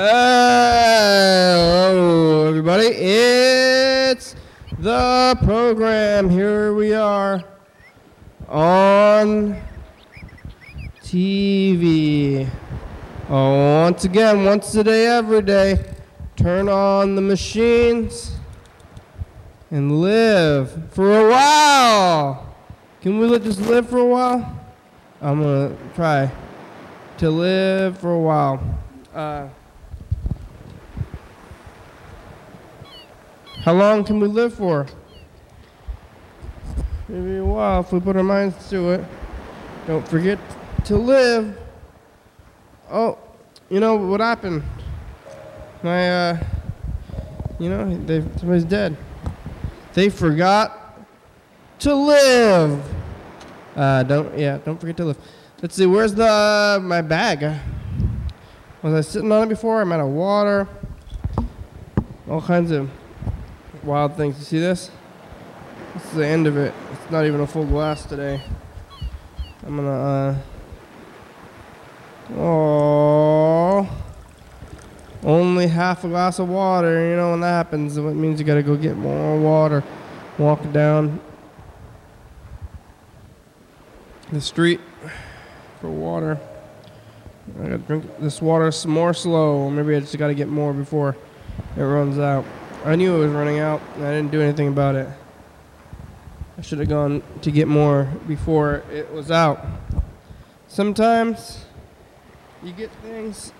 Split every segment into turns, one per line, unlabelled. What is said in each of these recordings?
Hello, everybody. It's the program. Here we are on TV. Oh, once again, once a day, every day. Turn on the machines and live for a while. Can we let just live for a while? I'm gonna try to live for a while. Uh, how long can we live for? Maybe a while if we put our minds to it. Don't forget to live. Oh, you know what happened? My, uh, you know, they, somebody's dead. They forgot to live. Uh, don't, yeah, don't forget to live. Let's see, where's the, uh, my bag? Was I sitting on it before? I'm out of water. All kinds of wild things. You see this? This is the end of it. It's not even a full glass today. I'm gonna, uh, oh, only half a glass of water. You know when that happens, it means you gotta go get more water. Walk down the street for water. I gotta drink this water s- more slow. Maybe I just gotta get more before it runs out. I knew it was running out, and I didn't do anything about it. I should have gone to get more before it was out. Sometimes you get things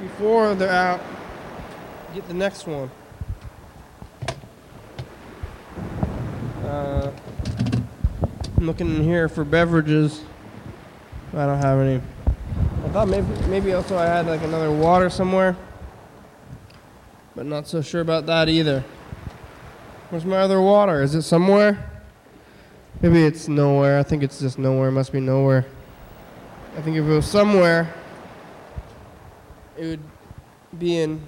before they're out. Get the next one. Uh, I'm looking in here for beverages. I don't have any. I thought maybe maybe also I had like another water somewhere, but not so sure about that either. Where's my other water? Is it somewhere? Maybe it's nowhere. I think it's just nowhere. It must be nowhere. I think if it was somewhere, it would be in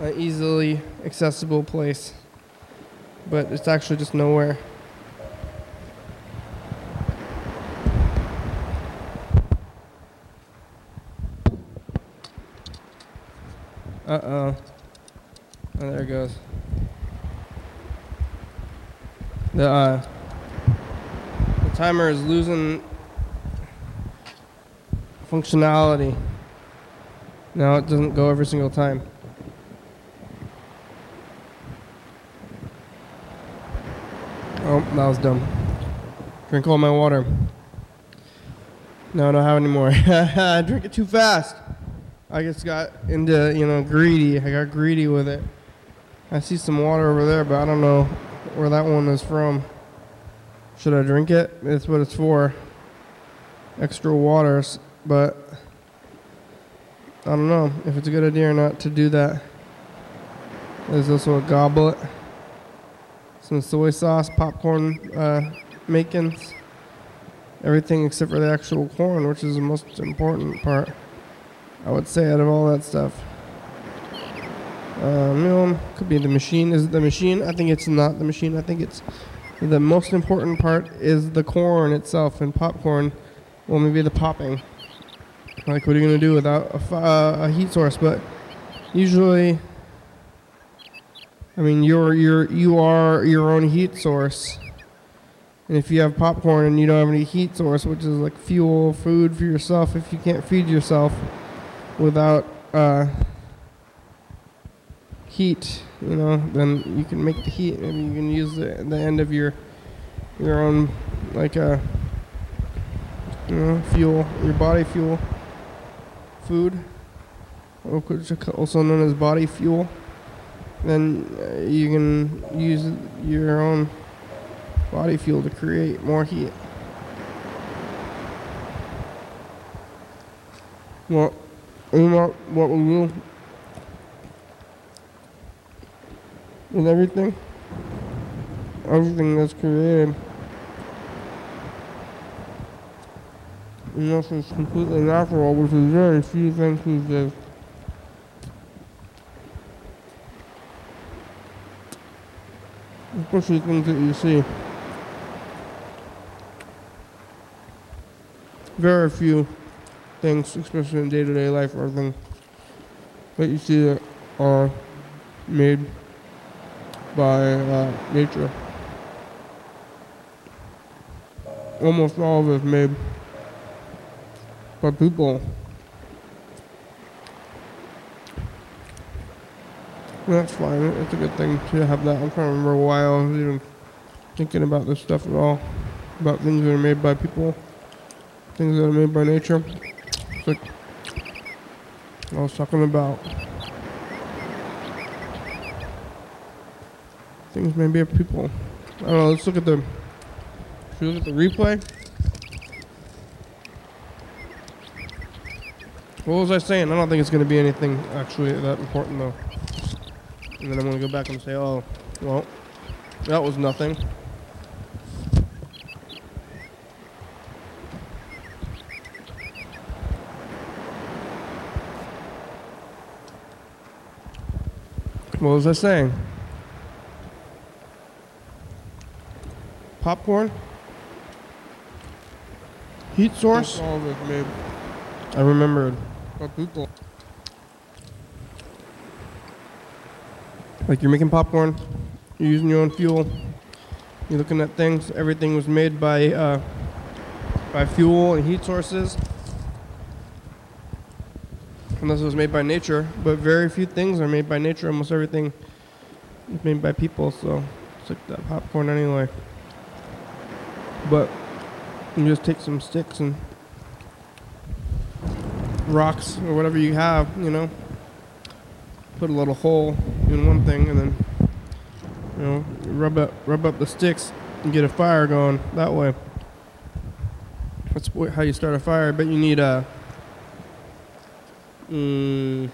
an easily accessible place. But it's actually just nowhere. Uh oh. Oh, there it goes. The uh, the timer is losing functionality. Now it doesn't go every single time. Oh, that was dumb. Drink all my water. No, I don't have any more. I drink it too fast. I just got into, you know, greedy. I got greedy with it. I see some water over there, but I don't know where that one is from. Should I drink it? That's what it's for. Extra waters, but I don't know if it's a good idea or not to do that. There's also a goblet, some soy sauce, popcorn uh, makings, everything except for the actual corn, which is the most important part. I would say out of all that stuff. Um, you know, could be the machine. Is it the machine? I think it's not the machine. I think it's the most important part is the corn itself and popcorn. Well, maybe the popping. Like, what are you gonna do without a, uh, a heat source? But usually, I mean, you're you're you are your own heat source. And if you have popcorn and you don't have any heat source, which is like fuel, food for yourself, if you can't feed yourself without uh, heat, you know, then you can make the heat. Maybe you can use the, the end of your your own like uh, you know, fuel, your body fuel, food, which is also known as body fuel. Then uh, you can use your own body fuel to create more heat. Well, you know what we do with everything? Everything that's created. Unless it's completely natural, which is very few things these days. Especially things that you see. Very few things, especially in day-to-day life, or everything that you see that are made by uh, nature. Almost all of it is made by people. That's fine. It's a good thing to have that. I'm trying to remember why I was even thinking about this stuff at all. About things that are made by people, things that are made by nature. Like I was talking about things made by people. I don't know. Let's look at the. Look at the replay? What was I saying? I don't think it's going to be anything actually that important though. And then I'm going to go back and say, oh, well, that was nothing. What was I saying? Popcorn? Heat source?
All of it made
I remembered. Like you're making popcorn, you're using your own fuel, you're looking at things. Everything was made by uh, by fuel and heat sources, unless it was made by nature. But very few things are made by nature. Almost everything is made by people. So it's like that popcorn anyway. But you just take some sticks and rocks or whatever you have, you know put a little hole in one thing and then you know rub up rub up the sticks and get a fire going that way that's how you start a fire but you need a mm,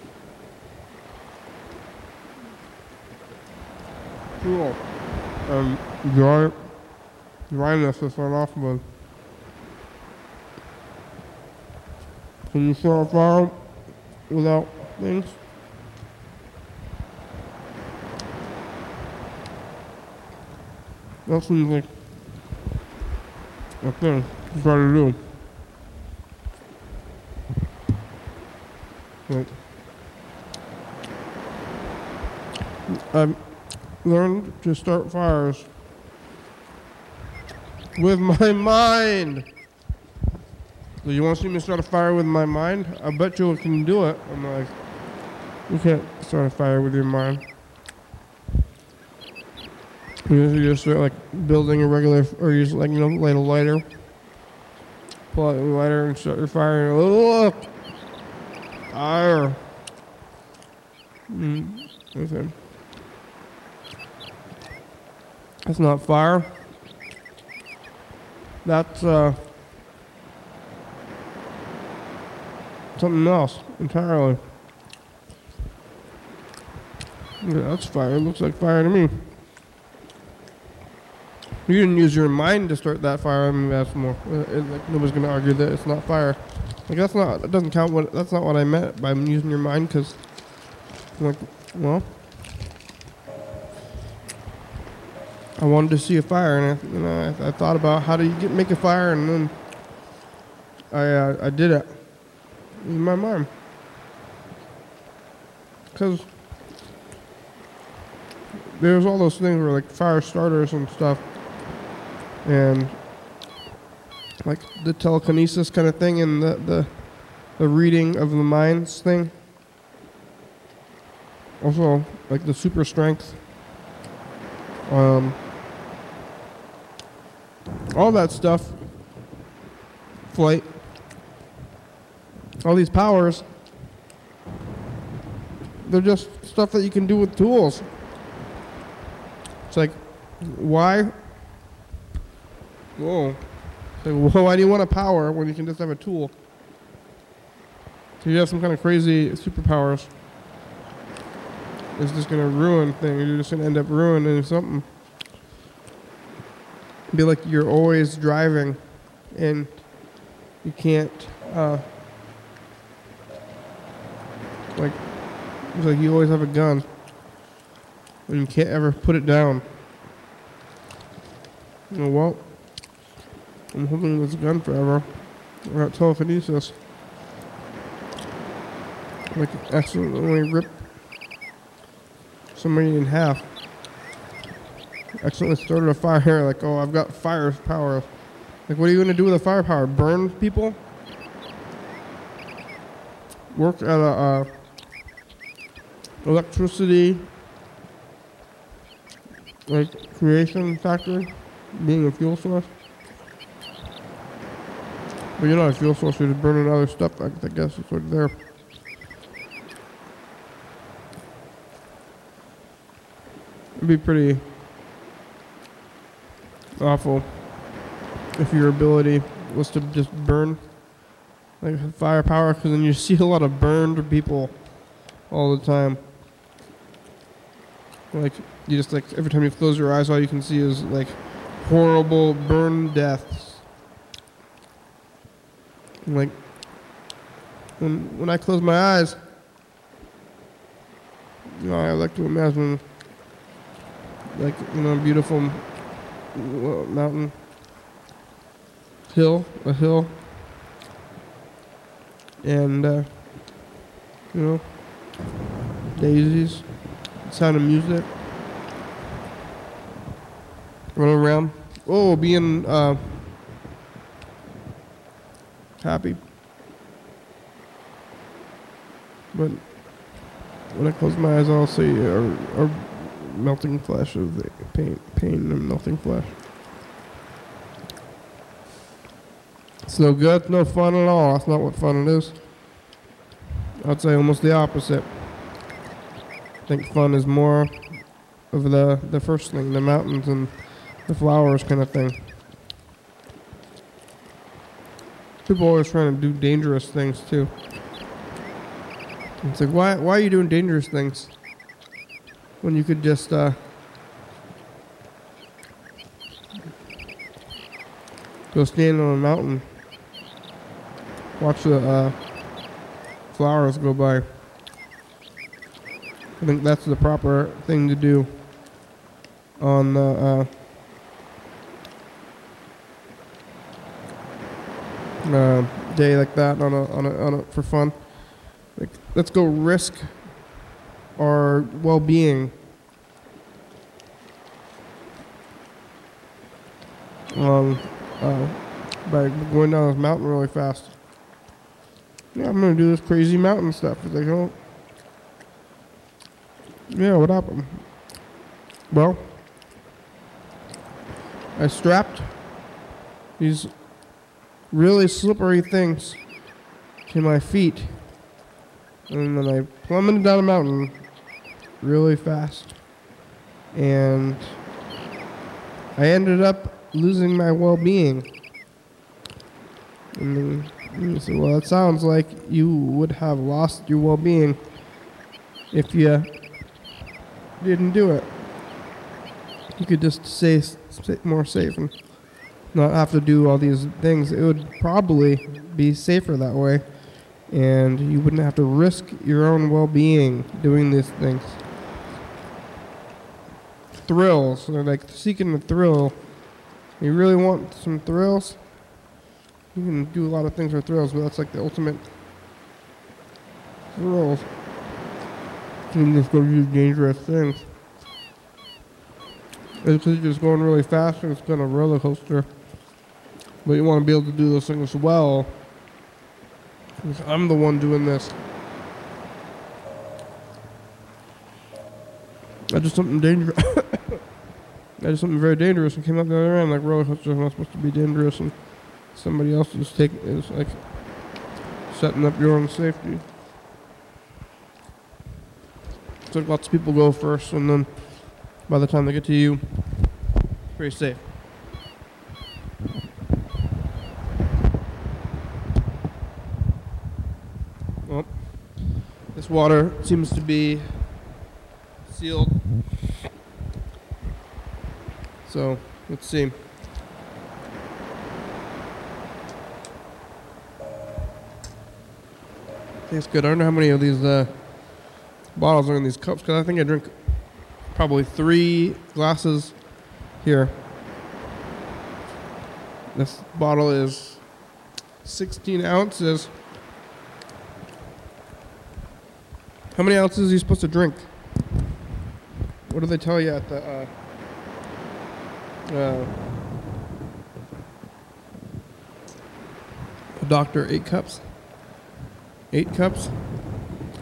cool um dry dryness to start off with can you a fire without things That seems like a thing to try to do. But I've learned to start fires with my mind. So you want to see me start a fire with my mind? I bet you can do it. I'm like, you can't start a fire with your mind. You just, start like building a regular, or you just like you know light a lighter, pull out your lighter and start your fire. And, look, fire. Mm, okay. That's not fire. That's uh something else entirely. Yeah, that's fire. It looks like fire to me. You didn't use your mind to start that fire. I mean, that's more. Uh, it, like, nobody's gonna argue that it's not fire. Like that's not. That doesn't count. What that's not what I meant by using your mind. Because, like, well, I wanted to see a fire, and I, you know, I, I thought about how do you get make a fire, and then I uh, I did it with my mom Because there's all those things where like fire starters and stuff and like the telekinesis kind of thing and the, the the reading of the minds thing. Also, like the super strength. Um, all that stuff. Flight. All these powers. They're just stuff that you can do with tools. It's like, why Whoa. So, well, why do you want a power when you can just have a tool? So you have some kind of crazy superpowers. It's just gonna ruin things. You're just gonna end up ruining something. Be like you're always driving, and you can't. Uh, like, it's like you always have a gun, and you can't ever put it down. You know, well, I'm holding this gun forever. i Without telekinesis. like accidentally rip somebody in half. Accidentally started a fire. Like, oh, I've got fire power. Like, what are you gonna do with a firepower? Burn people? Work at a uh, electricity like creation factory, being a fuel source. But you're not a fuel source, you're just burning other stuff. I, I guess it's right there. It'd be pretty awful if your ability was to just burn like firepower, because then you see a lot of burned people all the time. Like you just like every time you close your eyes, all you can see is like horrible burn deaths. Like when when I close my eyes, you know, I like to imagine like you know, beautiful mountain hill, a hill, and uh, you know, daisies, sound of music, running around. Oh, being uh, happy. But when I close my eyes, I'll see a, a melting flash of the pain, pain and melting flesh. It's no good, no fun at all. That's not what fun it is. I'd say almost the opposite. I think fun is more of the, the first thing, the mountains and the flowers kind of thing. People always trying to do dangerous things too. It's like, why, why are you doing dangerous things? When you could just, uh, go stand on a mountain, watch the, uh, flowers go by. I think that's the proper thing to do on the, uh, uh, day like that on a, on a, on a, for fun. Like, let's go risk our well-being. Um, uh, by going down this mountain really fast. Yeah, I'm gonna do this crazy mountain stuff. Like, oh, yeah, what happened? Well, I strapped these really slippery things to my feet. And then I plummeted down a mountain really fast. And I ended up losing my well being. And then say, well, it sounds like you would have lost your well being if you didn't do it. You could just stay, more safe and not have to do all these things. It would probably be safer that way, and you wouldn't have to risk your own well being doing these things. Thrills, they're like seeking the thrill. You really want some thrills? You can do a lot of things for thrills, but that's like the ultimate thrills. You can just go do dangerous things. It's just going really fast and it's been a roller coaster. But you want to be able to do those things well. Because I'm the one doing this. I did something dangerous. I did something very dangerous and came up the other end. Like roller coasters are not supposed to be dangerous, and somebody else is taking is like setting up your own safety. So lots of people go first, and then by the time they get to you, pretty safe. Well, This water seems to be sealed. So, let's see. Tastes good. I don't know how many of these uh, bottles are in these cups because I think I drink probably three glasses here. This bottle is 16 ounces. How many ounces are you supposed to drink? What do they tell you at the uh, Uh, doctor? Eight cups. Eight cups.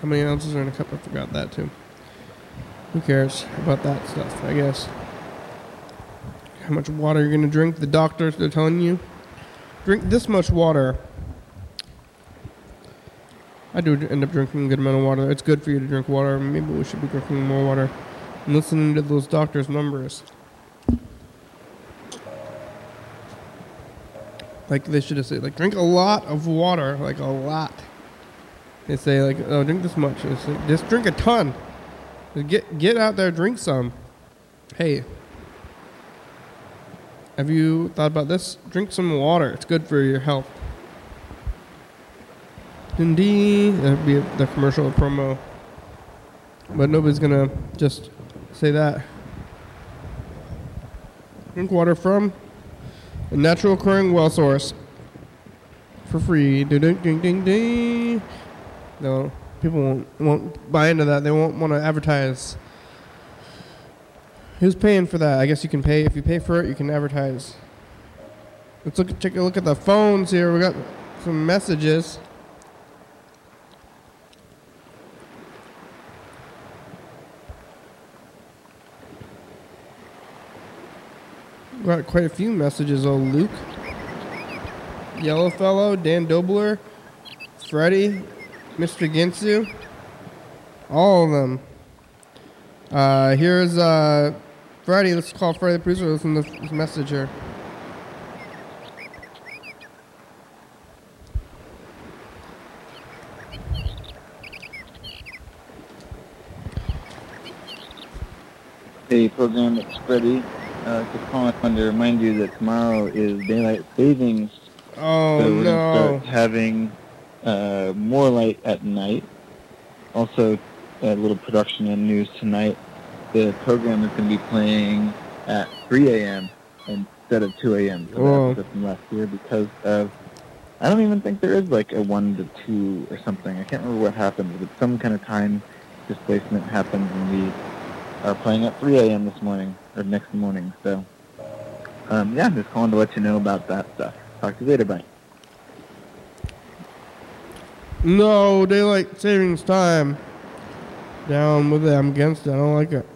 How many ounces are in a cup? I forgot that too. Who cares about that stuff? I guess. How much water are you're gonna drink? The doctors they're telling you. Drink this much water. I do end up drinking a good amount of water. It's good for you to drink water. Maybe we should be drinking more water and listening to those doctors' numbers. Like they should have said, like drink a lot of water, like a lot. They say like, oh, drink this much. Like, just drink a ton. Just get get out there, drink some. Hey, have you thought about this? Drink some water. It's good for your health. Indeed, that'd be the commercial promo. But nobody's gonna just say that. Drink water from a natural occurring well source for free. No, people won't won't buy into that. They won't want to advertise. Who's paying for that? I guess you can pay if you pay for it. You can advertise. Let's look take a look at the phones here. We got some messages. Got quite a few messages. Oh, Luke, Yellowfellow, Dan Dobler, Freddie, Mr. Ginsu, all of them. Uh, here's uh, Freddie. Let's call Freddie the producer. Listen to this message here.
Hey, program, it's Freddie. Uh, just calling to remind you that tomorrow is daylight savings.
Oh
so we're
no!
gonna start having uh, more light at night. Also, a little production and news tonight. The program is going to be playing at 3 a.m. instead of 2 a.m. So that's from last year because of. I don't even think there is like a one to two or something. I can't remember what happened, but some kind of time displacement happened, and we are playing at 3 a.m. this morning or next morning. So, um, yeah, just calling to let you know about that stuff. Talk to you later. Bye.
No daylight savings time. Down with it. I'm against it. I don't like it.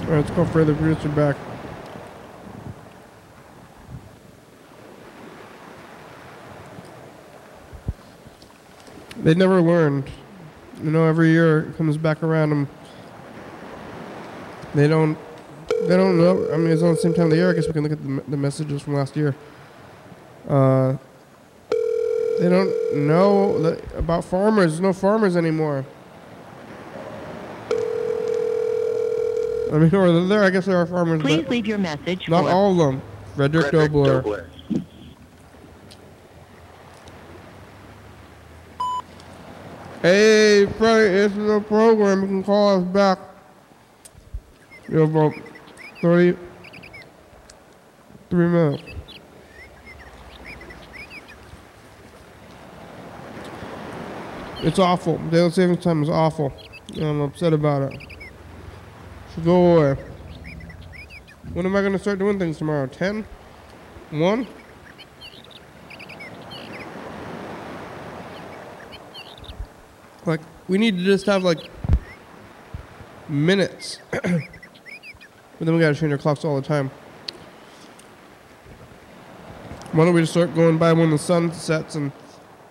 All right, let's go further producer back. They never learned. You know, every year it comes back around them. they don't. They don't know. I mean, it's on the same time of the year. I guess we can look at the, the messages from last year. Uh, they don't know that, about farmers. There's no farmers anymore. I mean, or there. I guess there are farmers,
Please leave your message
not
for
all of them. Frederick, Dobler. Hey, Freddie, this is a program. You can call us back. You have about 33 minutes. It's awful. Daylight savings time is awful. I'm upset about it. Should go away. When am I going to start doing things tomorrow? 10? 1? Like, we need to just have like minutes. but then we gotta change our clocks all the time. Why don't we just start going by when the sun sets and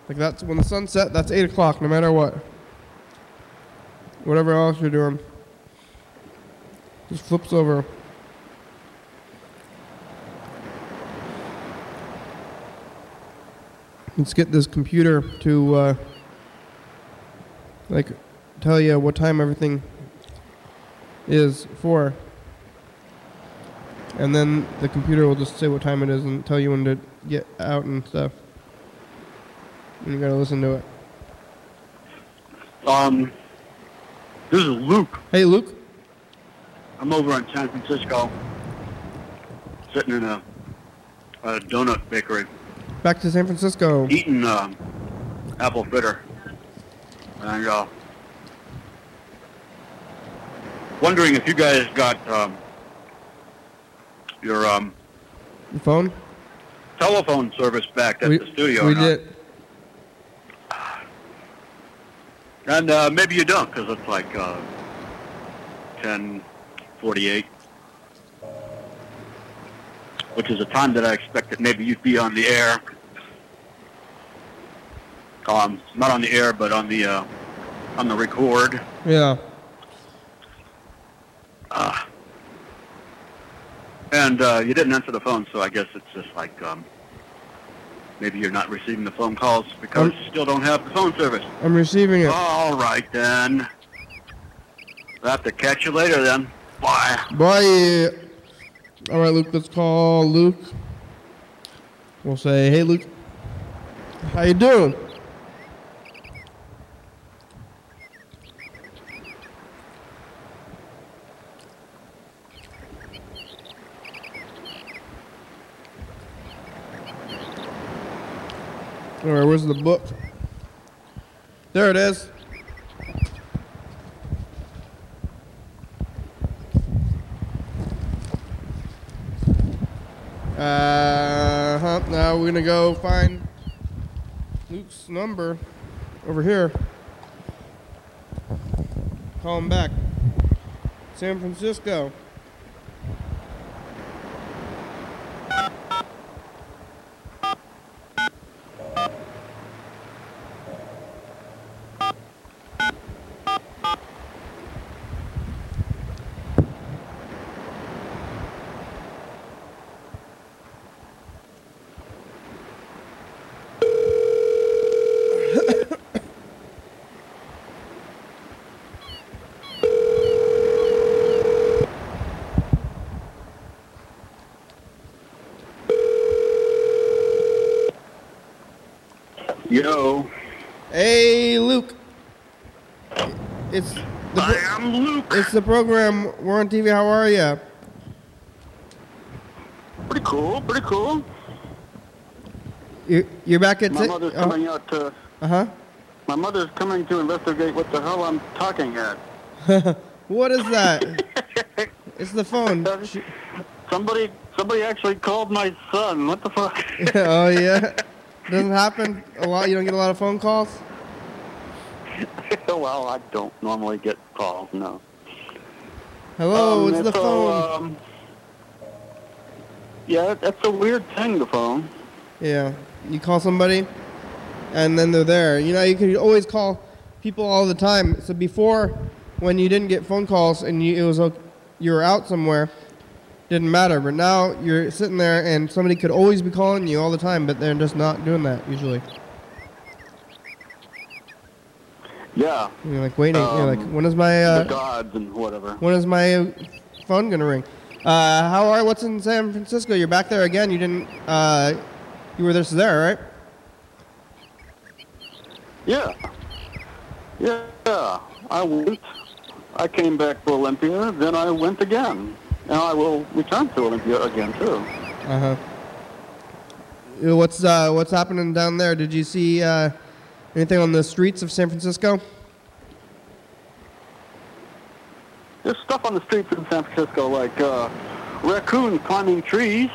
like that's when the sun set, that's eight o'clock no matter what. Whatever else you're doing. Just flips over. Let's get this computer to uh, like tell you what time everything is for. And then the computer will just say what time it is and tell you when to get out and stuff. And you gotta listen to it.
Um, this is Luke.
Hey, Luke.
I'm over in San Francisco.
sitting in a, a donut bakery
Back to San Francisco.
eating um, apple fritter, and uh, wondering if you guys got um, your um,
phone?
telephone service back at
we
the studio.
we did.
And uh, maybe you don't, because it's like uh, 10:48, which is a time that I expected maybe you'd be on the air. Um, not on the air, but on the uh, on the record.
Yeah.
Uh, and uh, you didn't answer the phone, so I guess it's just like um, maybe you're not receiving the phone calls because
Um,
you still don't have the phone service.
I'm receiving it.
All right then. I'll have to catch you later then. Bye.
Bye. All right, Luke. Let's call Luke. We'll say, "Hey, Luke, how you doing?" Where's the book? There it is. Uh huh. Now we're gonna go find Luke's number over here. Call him back. San Francisco.
Yo.
Hey, Luke. It's the
I
pro-
am Luke.
It's the program. We're on TV. How are you?
Pretty cool. Pretty cool.
You you're back at.
My mother's coming out to.
Uh huh.
My mother's coming to investigate what the hell I'm talking at.
What is that? it's the phone.
Somebody, somebody actually called my son. What the fuck?
oh yeah. Doesn't happen a lot. You don't get a lot of phone calls.
well, I don't normally get calls. No.
Hello,
Um,
it's the
so,
phone.
Um, yeah, that's a weird thing. The phone.
Yeah, you call somebody, and then they're there. You know, you can always call people all the time. So before, when you didn't get phone calls and you it was o- you were out somewhere, didn't matter. But now you're sitting there, and somebody could always be calling you all the time, but they're just not doing that usually.
Yeah.
You're like waiting. you're like,
Um,
when is my
the
uh,
gods and whatever.
when is my phone gonna ring? Uh, how are what's in San Francisco? You're back there again. You didn't. Uh, you were this there, right?
Yeah. Yeah. I went. I came back to Olympia, then I went again. And I will return to Olympia again, too.
Uh huh. What's uh, what's happening down there? Did you see uh, anything on the streets of San Francisco?
There's stuff on the streets in San Francisco like uh, raccoons climbing trees.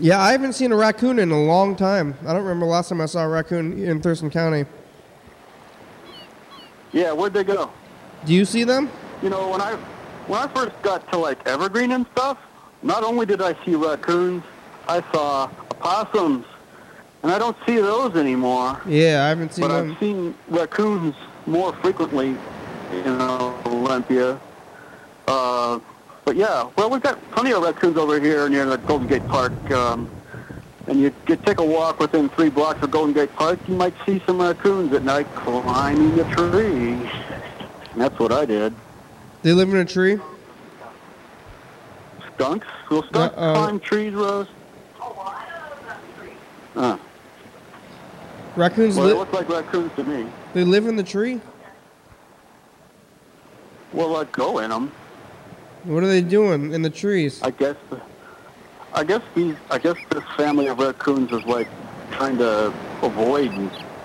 Yeah, I haven't seen a raccoon in a long time. I don't remember the last time I saw a raccoon in Thurston County.
Yeah, where'd they go?
Do you see them?
You know, when I when I first got to like Evergreen and stuff, not only did I see raccoons, I saw opossums, and I don't see those anymore.
Yeah, I haven't seen
but
them.
I've seen raccoons more frequently in Olympia. Uh, but yeah, well, we've got plenty of raccoons over here near the Golden Gate Park. Um, and you, you take a walk within three blocks of Golden Gate Park, you might see some raccoons at night climbing a tree. And that's what I did.
They live in a tree.
Skunks? Will skunks
Uh-oh.
climb trees, Rose? Uh,
Raccoons
well, they
li-
look like raccoons to me.
they live in the tree.
Well, I'd go in them.
What are they doing in the trees?
I guess, I guess these, I guess this family of raccoons is like trying to avoid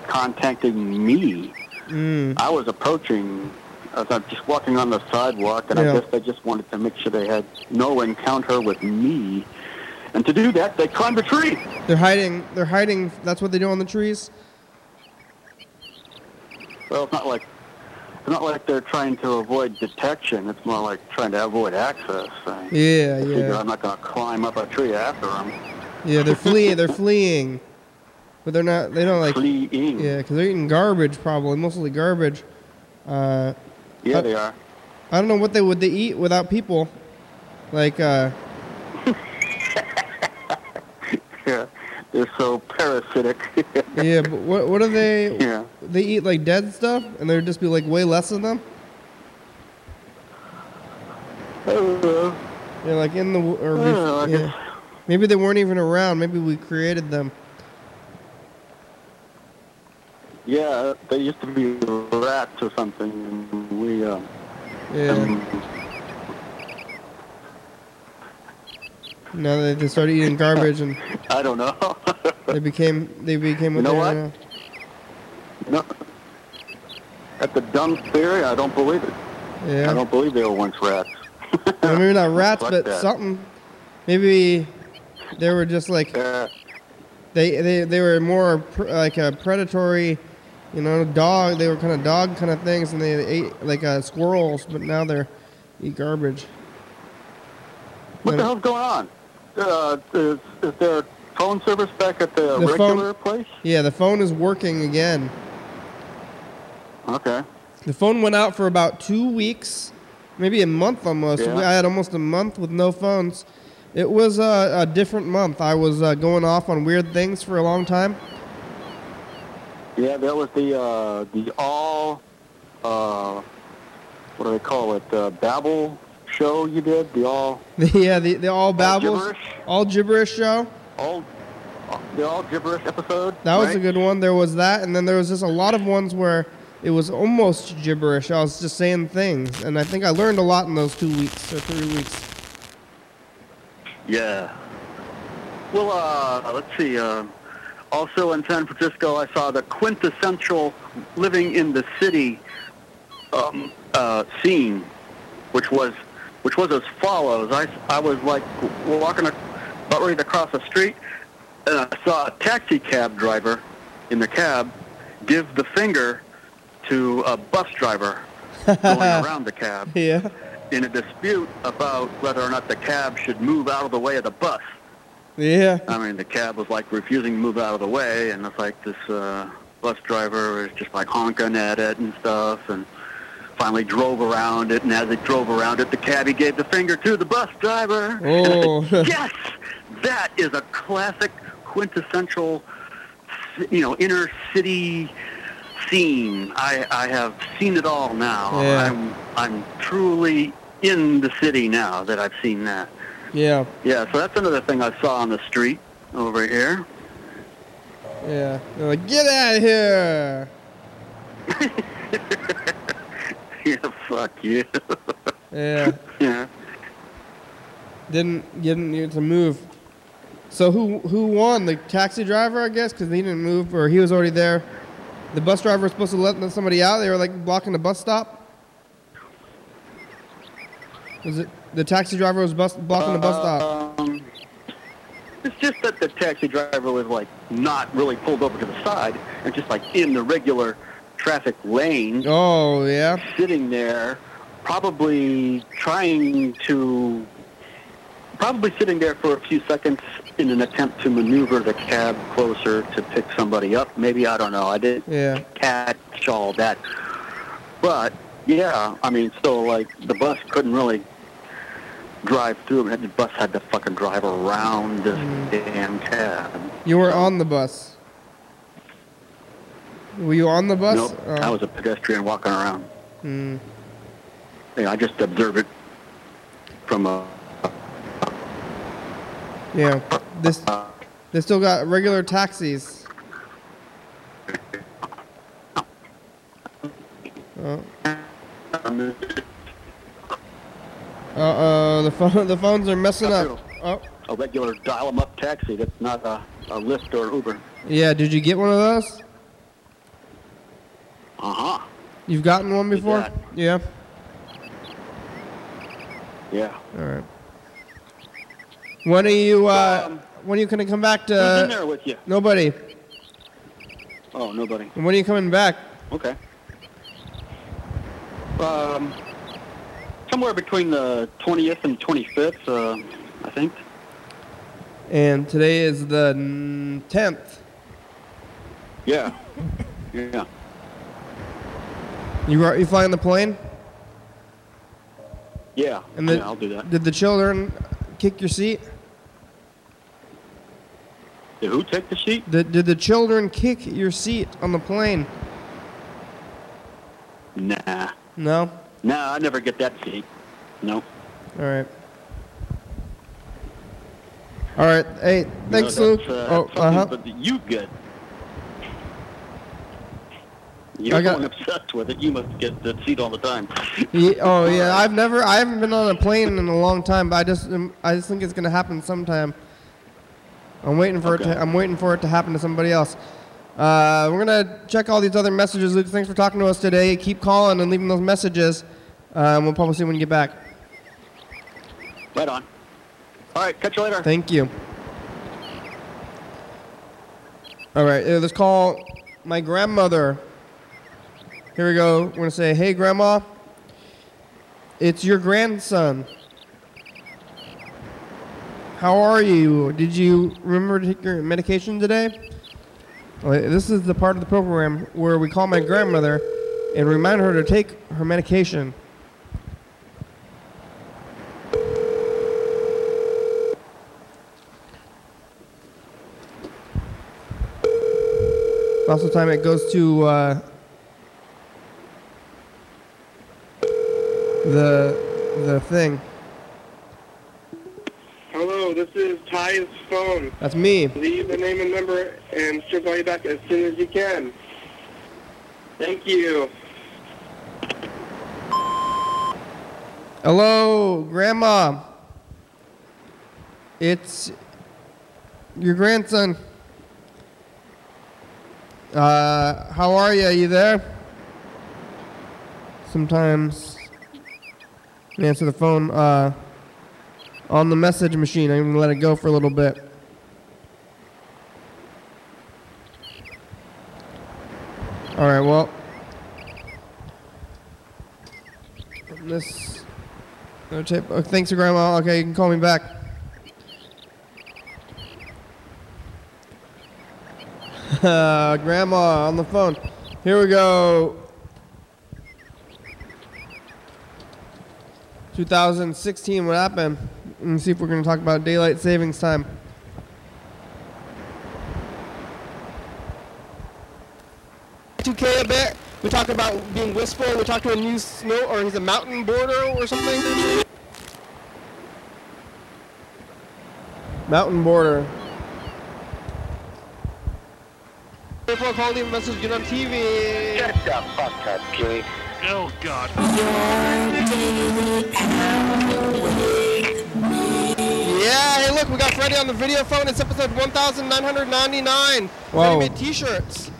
contacting me.
Mm.
I was approaching, I was just walking on the sidewalk, and
Yeah.
I guess they just wanted to make sure they had no encounter with me. And to do that, they climbed a tree.
They're hiding. They're hiding. That's what they do on the trees.
Well, it's not like it's not like they're trying to avoid detection. It's more like trying to avoid access. I,
Yeah, yeah,
I'm not going to climb up a tree after them.
yeah. They're fleeing. They're fleeing, but they're not. They don't like.
Fleeing.
Yeah, because they're eating garbage, probably mostly garbage. Uh,
Yeah, they are.
I don't know what they would they eat without people. Like, uh,
Yeah, they're so parasitic.
yeah, but what what do they?
yeah.
They eat like dead stuff, and there'd just be like way less of them.
Uh,
Yeah, like in the or
I
yeah.
guess-
Maybe they weren't even around. Maybe we created them.
yeah, they used to be rats or something. and We, uh,
Yeah.
um,
Now they, they started eating garbage, and
I don't know.
they became they became what
You know
they are
what?
now.
no. At the dumb theory, I don't believe it.
Yeah.
I don't believe they were once rats.
Well, maybe not rats,
Fuck
but
that.
something. Maybe they were just like
Yeah.
they they, they were more pr- like a predatory, you know, dog. They were kind of dog kind of things, and they ate like uh, squirrels. But now they're eat garbage.
What the hell's going on? Uh, is, is there phone service back at the,
The phone-
regular place?
Yeah, the phone is working again.
Okay.
The phone went out for about two weeks, maybe a month almost.
Yeah.
I had almost a month with no phones. It was a, a different month. I was uh, going off on weird things for a long time.
Yeah, that was the uh, the all uh, what do they call it? Uh, Babel show you did. The all
yeah, the, the all babbles,
gibberish?
all gibberish show.
all the all gibberish episode.
That was
right?
a good one. There was that, and then there was just a lot of ones where it was almost gibberish. I was just saying things, and I think I learned a lot in those two weeks or three weeks.
Yeah. Well, uh, let's see. Uh, also in San Francisco, I saw the quintessential living in the city um, uh, scene, which was which was as follows. I, I was like walking about ready to cross the street, and I saw a taxi cab driver in the cab give the finger to a bus driver going around the cab
Yeah,
in a dispute about whether or not the cab should move out of the way of the bus.
yeah,
I mean, the cab was like refusing to move out of the way, and it's like this uh, bus driver was just like honking at it and stuff, and finally drove around it. And as it drove around it, the cabbie gave the finger to the bus driver.
Oh.
yes, that is a classic, quintessential, you know, inner city scene. I, I have seen it all now.
Yeah.
I'm I'm truly in the city now that I've seen that.
yeah,
Yeah, so that's another thing I saw on the street over here.
yeah. They're like, get out of here.
yeah, fuck you.
Yeah,
yeah.
didn't didn't need to move. So who who won? The taxi driver, I guess, because he didn't move, or he was already there. The bus driver was supposed to let somebody out. They were like blocking the bus stop. Was it the taxi driver was bus, blocking the bus stop?
Um, it's just that the taxi driver was like not really pulled over to the side and just like in the regular traffic lane,
Oh yeah,
sitting there, probably trying to, probably sitting there for a few seconds in an attempt to maneuver the cab closer to pick somebody up. Maybe I don't know. I didn't
yeah,
catch all that. But yeah, I mean, still like the bus couldn't really drive through. The bus had to fucking drive around this
Mm.
damn cab.
You were on the bus. Were you on the bus?
Nope,
Oh.
I was a pedestrian walking around.
Hmm.
Yeah, I just observed it from a.
Yeah. This they still got regular taxis. Oh. Uh oh. phone, the phones are messing
Up
up. Oh,
A regular dial-em-up taxi. That's not a, a Lyft or Uber.
yeah. Did you get one of those?
Uh-huh.
You've gotten one before? Yeah.
Yeah.
All right. When are you? Uh,
Um,
when are you gonna come back to?
Who's in there with you?
Nobody.
Oh, nobody.
When are you coming back?
Okay. Um, somewhere between the 20th and 25th, uh, I think.
And today is the mm, tenth.
Yeah. Yeah.
You are you flying the plane?
Yeah.
And the,
yeah, I'll do that.
Did the children kick your seat?
Did who take the seat?
Did, did the children kick your seat on the plane?
Nah.
No.
Nah, I never get that seat. No.
All right. All right. Hey, thanks,
no,
Luke.
Uh,
oh, uh huh.
But you get. You're
got-
the one obsessed with it. You must get that seat all the time.
Yeah, oh yeah, I've never, I haven't been on a plane in a long time, but I just, um, I just think it's gonna happen sometime. I'm waiting for it to, I'm waiting for it to happen to somebody else. Uh, we're gonna check all these other messages, Luke. Thanks for talking to us today. Keep calling and leaving those messages. Uh, we'll probably see you when you get back.
Right on. All right. Catch you later.
Thank you. All right, let's call my grandmother. Here we go. We're gonna say, "Hey, grandma, it's your grandson. How are you? Did you remember to take your medication today?" This is the part of the program where we call my grandmother and remind her to take her medication. Most of the time, it goes to uh, the the thing.
Hello, this is Ty's phone.
That's me.
Leave the name and number, and she'll call you back as soon as you can. Thank you.
Hello, Grandma. It's your grandson. Uh, how are you? Are you there? Sometimes I answer the phone uh, on the message machine. I even let it go for a little bit. All right. Well, this. No tape. Oh, thanks, Grandma. Okay, you can call me back. Uh, Grandma on the phone. Here we go. 2016, what happened? Let's see if we're going to talk about daylight savings time. Two K a bit. We talk about being wistful. We talk to a new snow, or he's a mountain border or something. Mountain border. Therefore, call leave a message. Get on TV.
the fuck up, Kiwi.
Oh God.
Yeah, hey, look, we got Freddie on the video phone. It's episode 1999.
Whoa.
Freddie made t-shirts.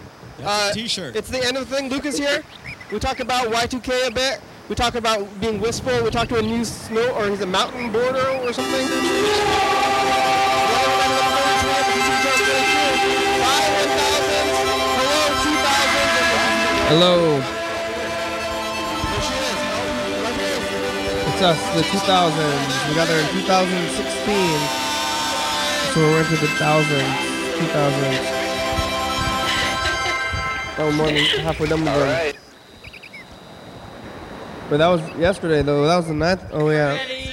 Uh,
t-shirt.
It's the end of the thing. Luke is here. We talk about Y2K a bit. We talk about being wistful. We talk to a new snow, or he's a mountain boarder or something. Hello. Us, the 2000s. We got there in 2016. So we're into the thousands, 2000s. Oh, more than halfway done with them. But that was yesterday, though. That was the ninth. Oh, yeah.
Freddie!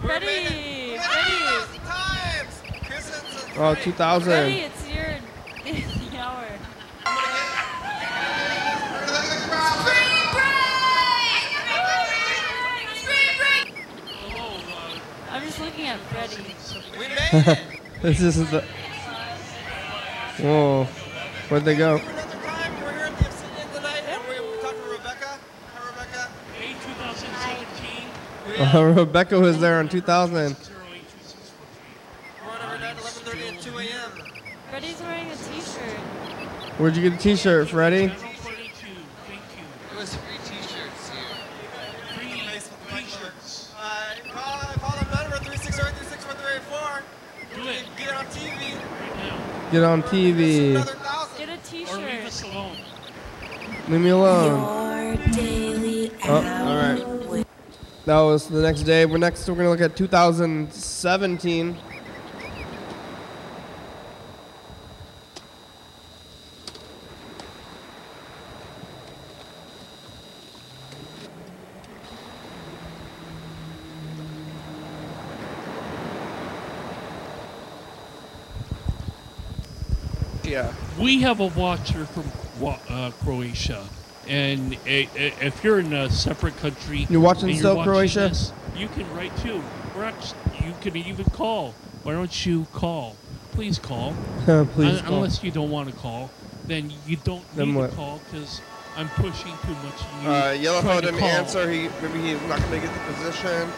Freddie!
Oh, 2000.
Freddie, it's your the hour. I'm just looking at Freddie.
This is the. Whoa. Where'd they go?
Uh, Rebecca was there in 2000.
Freddie's wearing a t-shirt.
Where'd you get a T-shirt, Freddie?
It was free t-shirts here. Free t-shirts.
call, call the number 360-364-384.
Do it
Get on TV.
right now.
Get on TV.
Get a
Or leave
t-shirt.
us alone.
Leave me alone. Oh, all right. That was the next day. We're next. We're gonna look at 2017. Yeah.
We have a watcher from uh, Croatia, and i- i- if you're in a separate country,
You're watching
and
still
watching
Croatia?
this, you can write too. We're actually, you can even call. Why don't you call? Please call.
Please.
Un-
call.
unless you don't want to call, then you don't
Then
need
what?
to call because I'm pushing too much. You
Uh, Yellowfell
trying
didn't
call.
answer. He maybe he's not gonna get the position.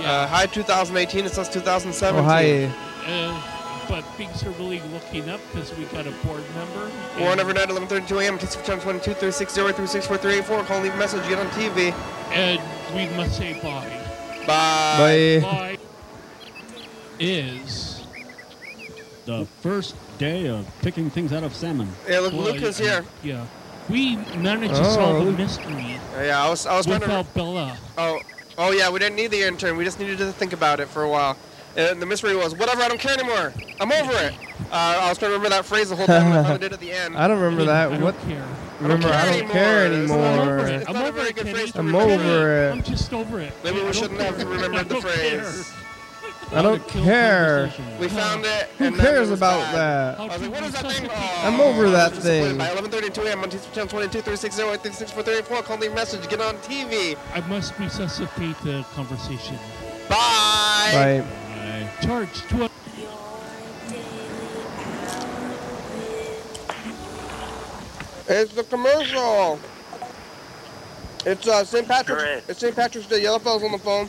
Yeah.
Uh, hi, 2018. It says 2017.
Oh,
hi.
Uh, but things are really looking up because we got a board member.
Warren
and-
every night, 11:32 a.m. Kiss channel 22 360 364 384. Call, leave a message. Get on TV.
And we must say bye.
Bye.
Bye. Is
The first day of picking things out of salmon.
Yeah, look,
well,
Luke is
uh,
here.
Yeah. We managed to
Oh,
solve the mystery
Uh, yeah, I was, I was trying to.
Bella.
Oh, oh yeah, we didn't need the intern. We just needed to think about it for a while. And the mystery was, whatever, I don't care anymore. I'm over it. Uh, I was trying to remember that phrase the whole time. and I finally did at the end.
I don't remember
I
that.
don't
what?
care.
Remember, I don't care
It's not
anymore.
over it. It's
I'm
not a
over
very
it,
good phrase to
I'm
remember.
over
I'm just over it.
Maybe we
don't
shouldn't have
care.
remembered the
I don't care.
phrase.
I don't care.
We found it.
Who
and
cares
it
about
bad.
that?
I was
to
like, what is that thing?
resuscitate-
Oh,
I'm over that thing.
By 11:32 a.m. on TV channel 22 360 364 Call leave message. Get on TV.
I must resuscitate the conversation.
Bye. Bye.
Right.
Charge to a
It's the commercial. It's uh, St. Patrick's.
Great.
It's St. Patrick's Day. Yellowfell's on the phone.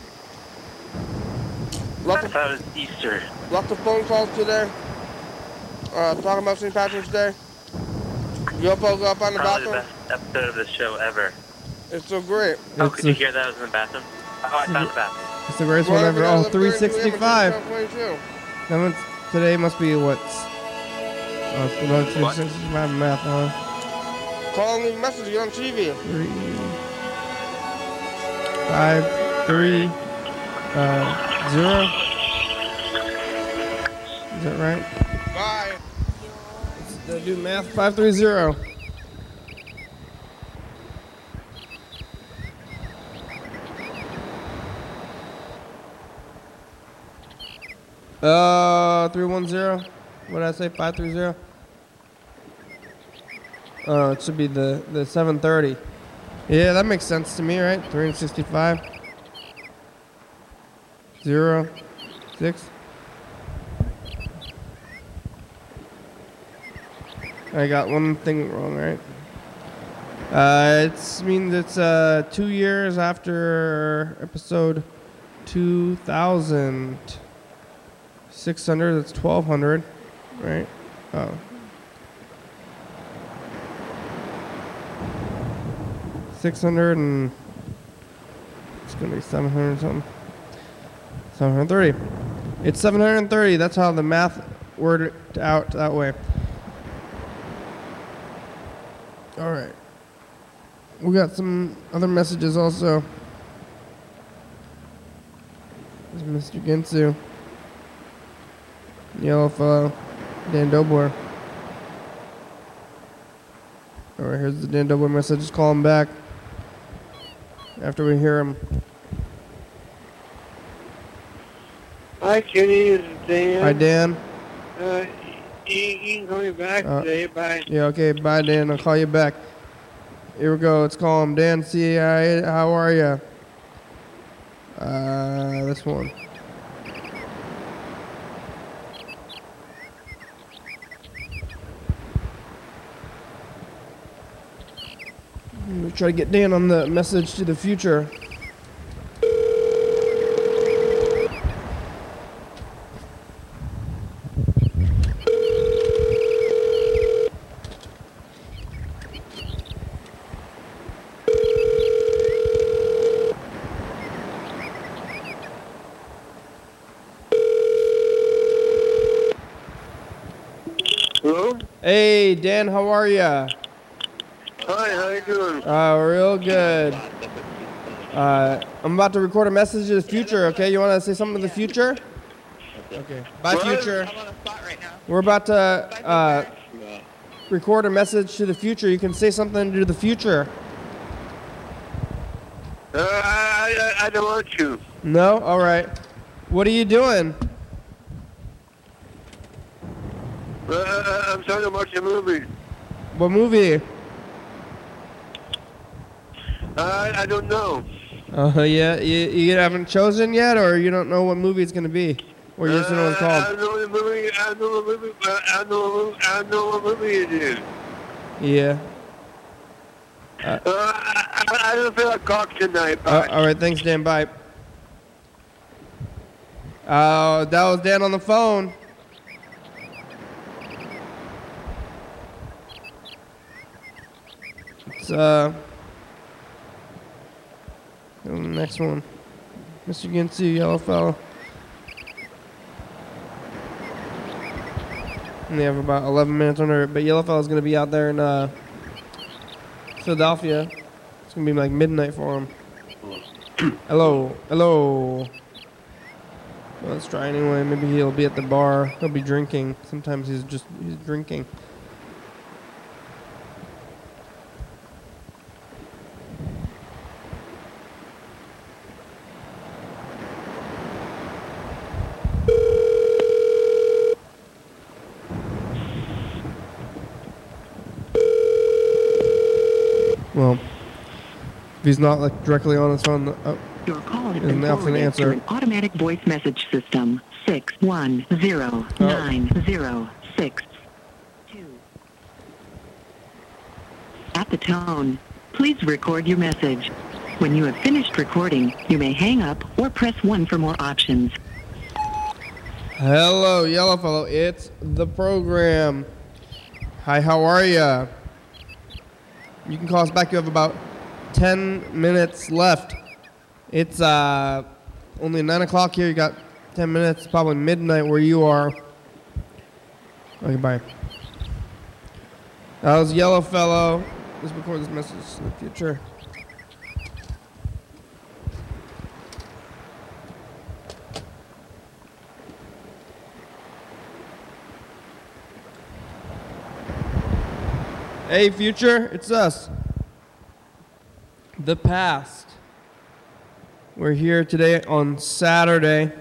Lots of,
thought it was Easter.
lots of phone calls today. Uh, talking about St. Patrick's Day. Yellowfell's up on the
Probably the best episode of the show ever.
It's so great.
Oh, could you hear that? I was in the bathroom. Oh, I found the bathroom.
It's the greatest one ever. Oh, 365.
365.
That one's, today must be what? Oh, it's another 365 math, huh?
Call me, message. Get on TV.
Three, five, three, uh, zero. Is that right?
Bye.
Let's uh, do math. Five, three, zero. Uh, three one zero. What did I say? Five three zero. Oh, it should be the the seven thirty. Yeah, that makes sense to me, right? Three hundred sixty-five. Zero, six. I got one thing wrong, right? Uh, it's means it's uh two years after episode two thousand. Six hundred. That's twelve hundred, right? Oh. Six hundred and it's gonna be seven hundred something. Seven hundred thirty. It's seven hundred and thirty. That's how the math worked out that way. All right. We got some other messages also. There's Mr. Ginsu. Yellow fellow. Dan Dobler. Alright, here's the Dan Dobler message. Just call him back. After we hear him.
Hi, Kenny. This is Dan.
Hi, Dan.
Uh, you, you can call me back
Uh,
today by
Yeah, okay. Bye, Dan. I'll call you back. Here we go. Let's call him. Dan, CAI, how are you? Uh, this one. Try to get Dan on the message to the future. Hello?
Hey, Dan, how are ya?
Hi, how you doing?
Uh, real good. Uh, I'm about to record a message to the future. Okay, you want to say something to the future? Okay. Bye,
What?
future. We're about to uh, record a message to the future. You can say something to the future.
Uh, I, I, I don't want you.
No? All right. What are you doing?
Uh, I'm trying to watch a movie.
What movie?
Uh, I don't know.
Uh, yeah, you, you haven't chosen yet, or you don't know what movie it's gonna be, or you just don't know what it's
Uh, I know the movie. I know the movie. uh, I know. I know what movie it is.
Yeah.
Uh, I, I I don't feel like cock tonight.
Uh, all right, thanks, Dan. Bye. Uh, that was Dan on the phone. It's uh, go to the next one, Mr. Ginsu, yellow fellow. And they have about 11 minutes under it, but yellow fellow's gonna be out there in uh, Philadelphia. It's gonna be like midnight for him. hello, hello. Well, let's try anyway. Maybe he'll be at the bar. He'll be drinking. Sometimes he's just he's drinking. Well, if he's not like directly on his phone, uh,
Your call has been forwarded
answer.
to an automatic voice message system. Six one zero nine zero six two. At the tone, please record your message. When you have finished recording, you may hang up or press one for more options.
Hello, Yellow Fellow. It's the program. Hi, how are ya? You can call us back. You have about 10 minutes left. It's uh, only 9 o'clock here. You got 10 minutes, probably midnight where you are. Okay, bye. That was Yellow Fellow. Let's record this message in the future. Hey, future, it's us. The past. We're here today on Saturday.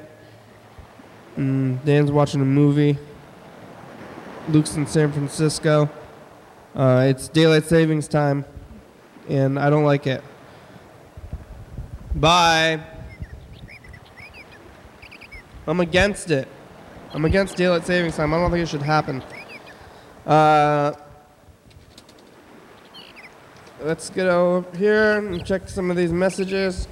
Mm, Dan's watching a movie. Luke's in San Francisco. Uh, it's daylight savings time, and I don't like it. Bye. I'm against it. I'm against daylight savings time. I don't think it should happen. Uh, let's get over here and check some of these messages.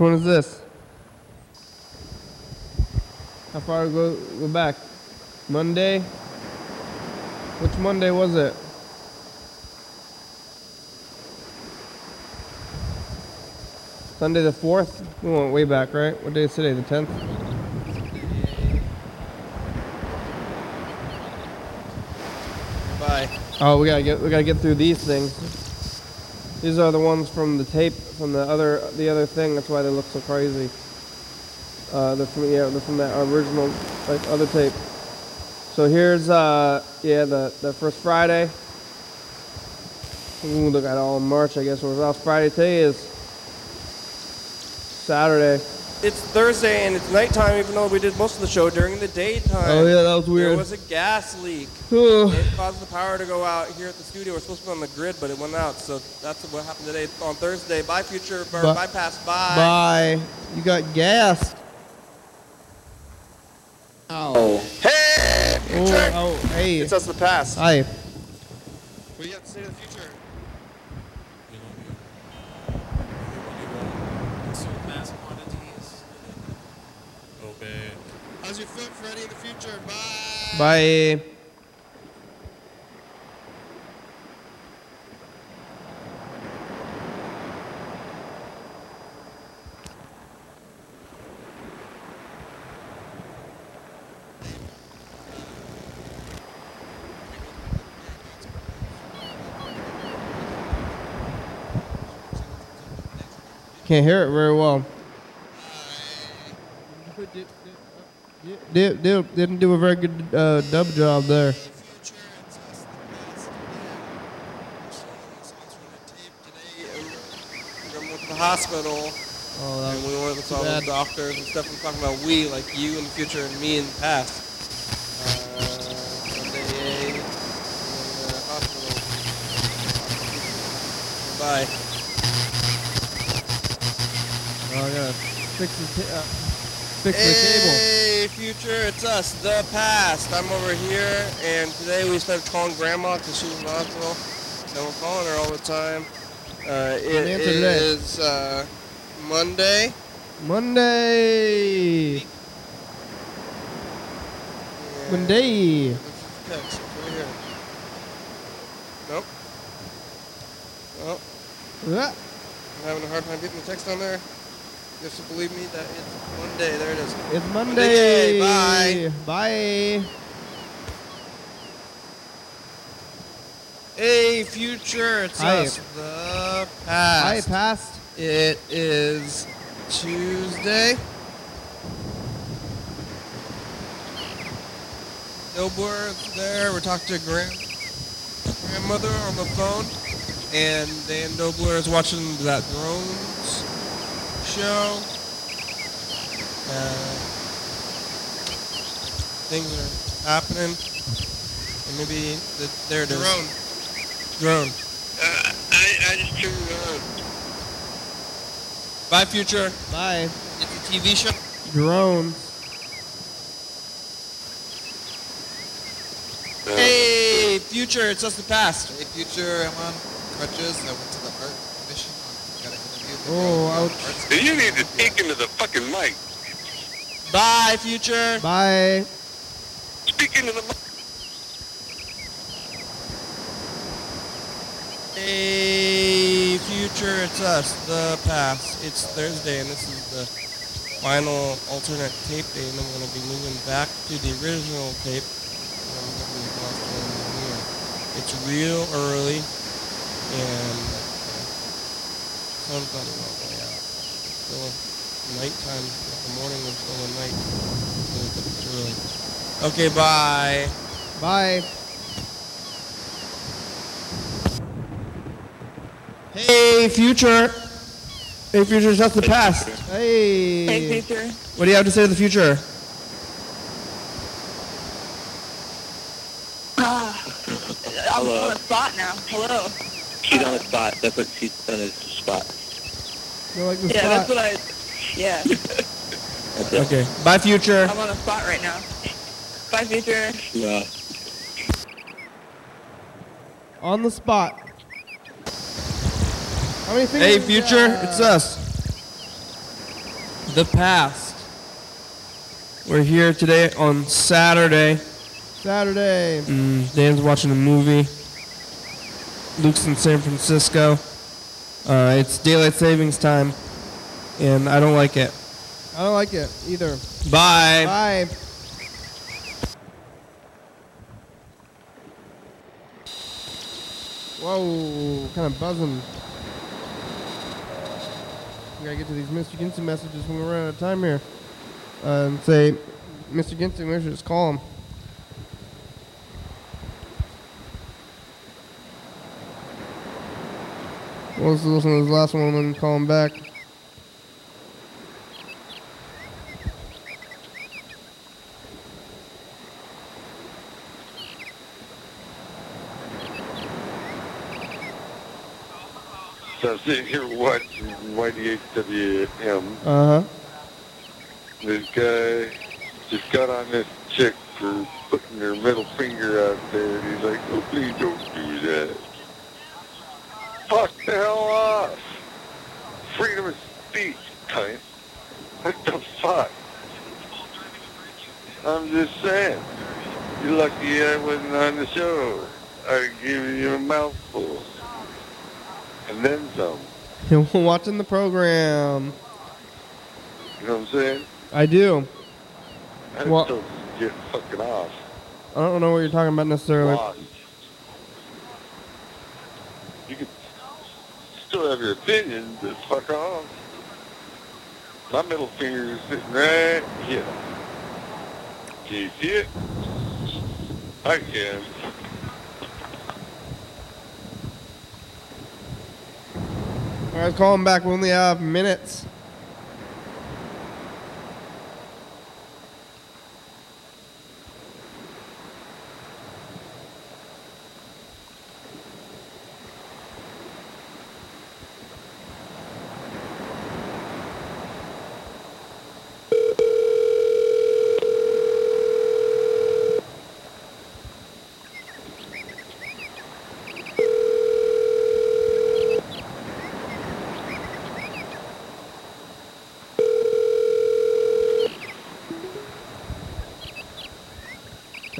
One is this? How far go go back? Monday? Which Monday was it? Sunday the fourth? We went way back, right? What day is today? The tenth? Bye. Oh, we gotta get we gotta get through these things. These are the ones from the tape from the other the other thing. That's why they look so crazy. Uh, they're from yeah, they're from that original like other tape. So here's uh yeah the the first Friday. Ooh, look at all March I guess. What was last Friday? Today is Saturday.
It's Thursday and it's nighttime, even though we did most of the show during the daytime.
Oh, yeah, that was weird.
There was a gas leak.
Oh.
it caused the power to go out here at the studio. We're supposed to be on the grid, but it went out. So that's what happened today on Thursday. Bye, future. Or
Bye.
bypass. Bye.
Bye. You got gas.
Oh, oh. Hey,
Oh, oh, hey.
It's us the past.
Hi.
What do you have to say to the future? How's your foot, Freddy, in the future? Bye.
Bye. Can't hear it very well. Did, did, didn't do a very good uh, dub job there.
We went to the hospital.
Oh, that
and we went with
too
all the
bad.
doctors and stuff. I'm talking about we, like you in the future and me in the past. Uh, Sunday, in the hospital. Bye.
Oh, I gotta fix the, ta- uh, fix the cable.
Hey, future, it's us, the past. I'm over here, and today we started calling Grandma because she was in the hospital. And we're calling her all the time. Uh, it
today?
is uh, Monday.
Monday. Monday.
Text here. Nope. Nope.
Ah,
I'm having a hard time getting the text on there. To believe me that it's Monday. There it is.
It's Monday.
Bye.
Bye.
Hey, future, it's
Hi.
us, the past.
Hi, past.
It is Tuesday. Dilworth's there. We're talking to grand grandmother on the phone, and Dan Dobler is watching that drones show. Uh, things are happening, and maybe the, there it is.
Drone.
Drone.
Uh, I, I just turned it on.
Bye, future.
Bye.
It's a TV show.
Drone.
Hey, future, it's us the past.
Hey, future, I'm on crutches. I went to the art mission. Got an interview. with the
Oh,
girl.
ouch.
You need to speak into the fucking mic.
Bye, future.
Bye.
Speak into the mic.
Hey, future, it's us, the past. It's Thursday, and this is the final alternate tape day, and I'm going to be moving back to the original tape. And I'm going to be lost in here. It's real early, and uh, sun's not even all the way out. It's still nighttime. The morning is still a night. It's early. Okay, bye.
Bye.
Hey, future. Hey, future, it's us the past.
Hey.
Hey, future.
What do you have to say to the future?
Ah, I'm on a spot now. Hello.
She's on a spot. That's what she's on is spot.
You like the
Yeah,
spot?
that's what I. Yeah,
Okay. Bye, future.
I'm on a spot right now. Bye, future.
Yeah.
On the spot. How many
Hey, future,
Yeah.
it's us. The past. We're here today on Saturday.
Saturday.
Mm, Dan's watching a movie. Luke's in San Francisco. Uh, it's daylight savings time, and I don't like it.
I don't like it either.
Bye.
Bye. Whoa, kind of buzzing. We gotta get to these Mr. Ginson messages when we're running out of time here. Uh, and say, Mr. Ginson, we should just call him. wants to listen to his last one and then call him back.
So I'm sitting here watching Mighty HWM.
Uh huh.
This guy just got on this chick for putting her middle finger out there. And he's like, oh, please don't do that. Fuck the hell off. Freedom of speech, cunt. What the fuck? I'm just saying. You're lucky I wasn't on the show. I'd give you a mouthful. And then some.
You're watching the program.
You know what I'm saying?
I do.
I'd
Well-
still get fucking off.
I don't know what you're talking about necessarily.
Lost. You can still have your opinion, but fuck off. My middle finger is sitting right here. Can you see it? I can.
All right, call him back. We only have minutes.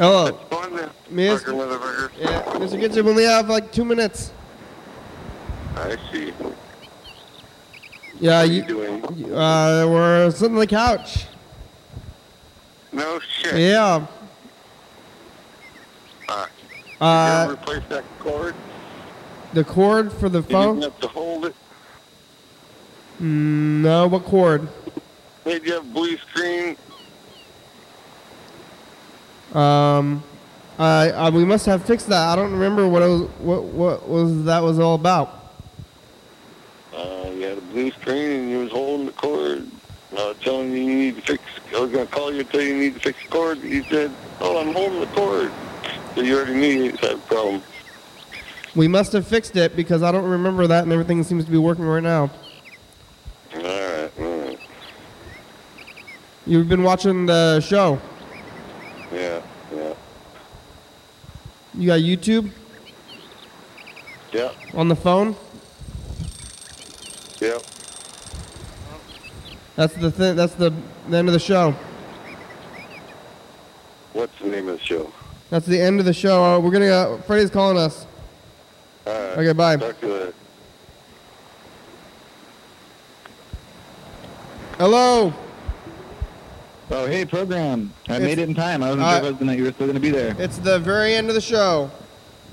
Hello.
Fun then,
Miss-
fucker motherfucker.
Mr. Gitzer, we only have like two minutes.
I see.
Yeah,
What are
you.
you doing?
Uh, we're sitting on the couch.
No shit.
Yeah.
Uh,
Uh,
you replace that cord?
the cord for the
You
phone?
didn't have to hold it.
Mm, no, what cord?
Made you have blue screen.
Um, I we must have fixed that. I don't remember what was. What what was that was all about?
Uh, you had a blue screen and you was holding the cord. I was telling you you need to fix. I was gonna call you and tell you you need to fix the cord. You said, "Oh, I'm holding the cord." So you already knew you had a problem.
We must have fixed it because I don't remember that, and everything seems to be working right now.
All right. All right.
You've been watching the show.
Yeah. Yeah.
You got YouTube
Yeah.
on the phone.
Yeah.
That's the thing. That's the, the end of the show.
What's the name of the show?
That's the end of the show. Uh, we're gonna. Go, Freddie's calling us.
All right.
Okay, bye.
Talk to you later.
Hello.
Oh, hey, program. I
It's-
made it in time. I wasn't
uh,
sure if I was gonna, you were still going to be there.
It's the very end of the show.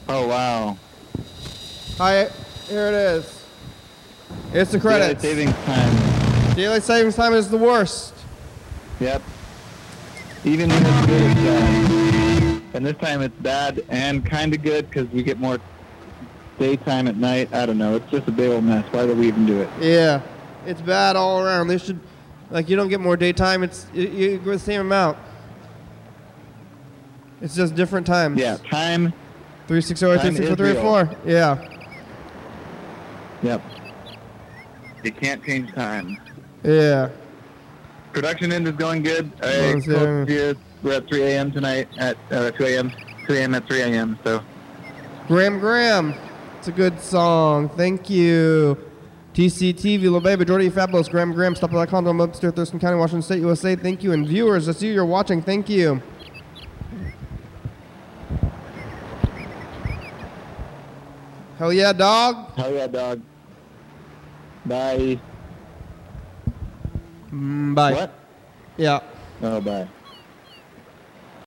Oh, wow.
Hi, here it is. It's the
Daylight
credits.
savings time.
Daylight savings time is the worst.
Yep. Even when it's good, it's bad. And this time it's bad and kind of good because we get more daytime at night. I don't know. It's just a big old mess. Why would we even do it?
Yeah, it's bad all around. They should, like, you don't get more daytime. It's you, you get the same amount. It's just different times.
Yeah, time.
Three six zero three
Time
six
is
four three four. Yeah,
Yep. You can't change time.
yeah.
Production end is going good. I
Well, it's,
closed here. We're at 3 a.m. tonight at uh, 2 a.m. 2 a.m. at 3 a.m. So
Graham Graham. It's a good song. Thank you. TCTV, Little Baby, Jordy Fabulous, Graham Graham, Stop Like Condom, Upstairs, Thurston County, Washington State, USA. Thank you. And viewers, I see you're watching. Thank you. Hell yeah, dog.
hell yeah, dog. Bye.
Mm, bye.
What?
Yeah.
Oh, bye.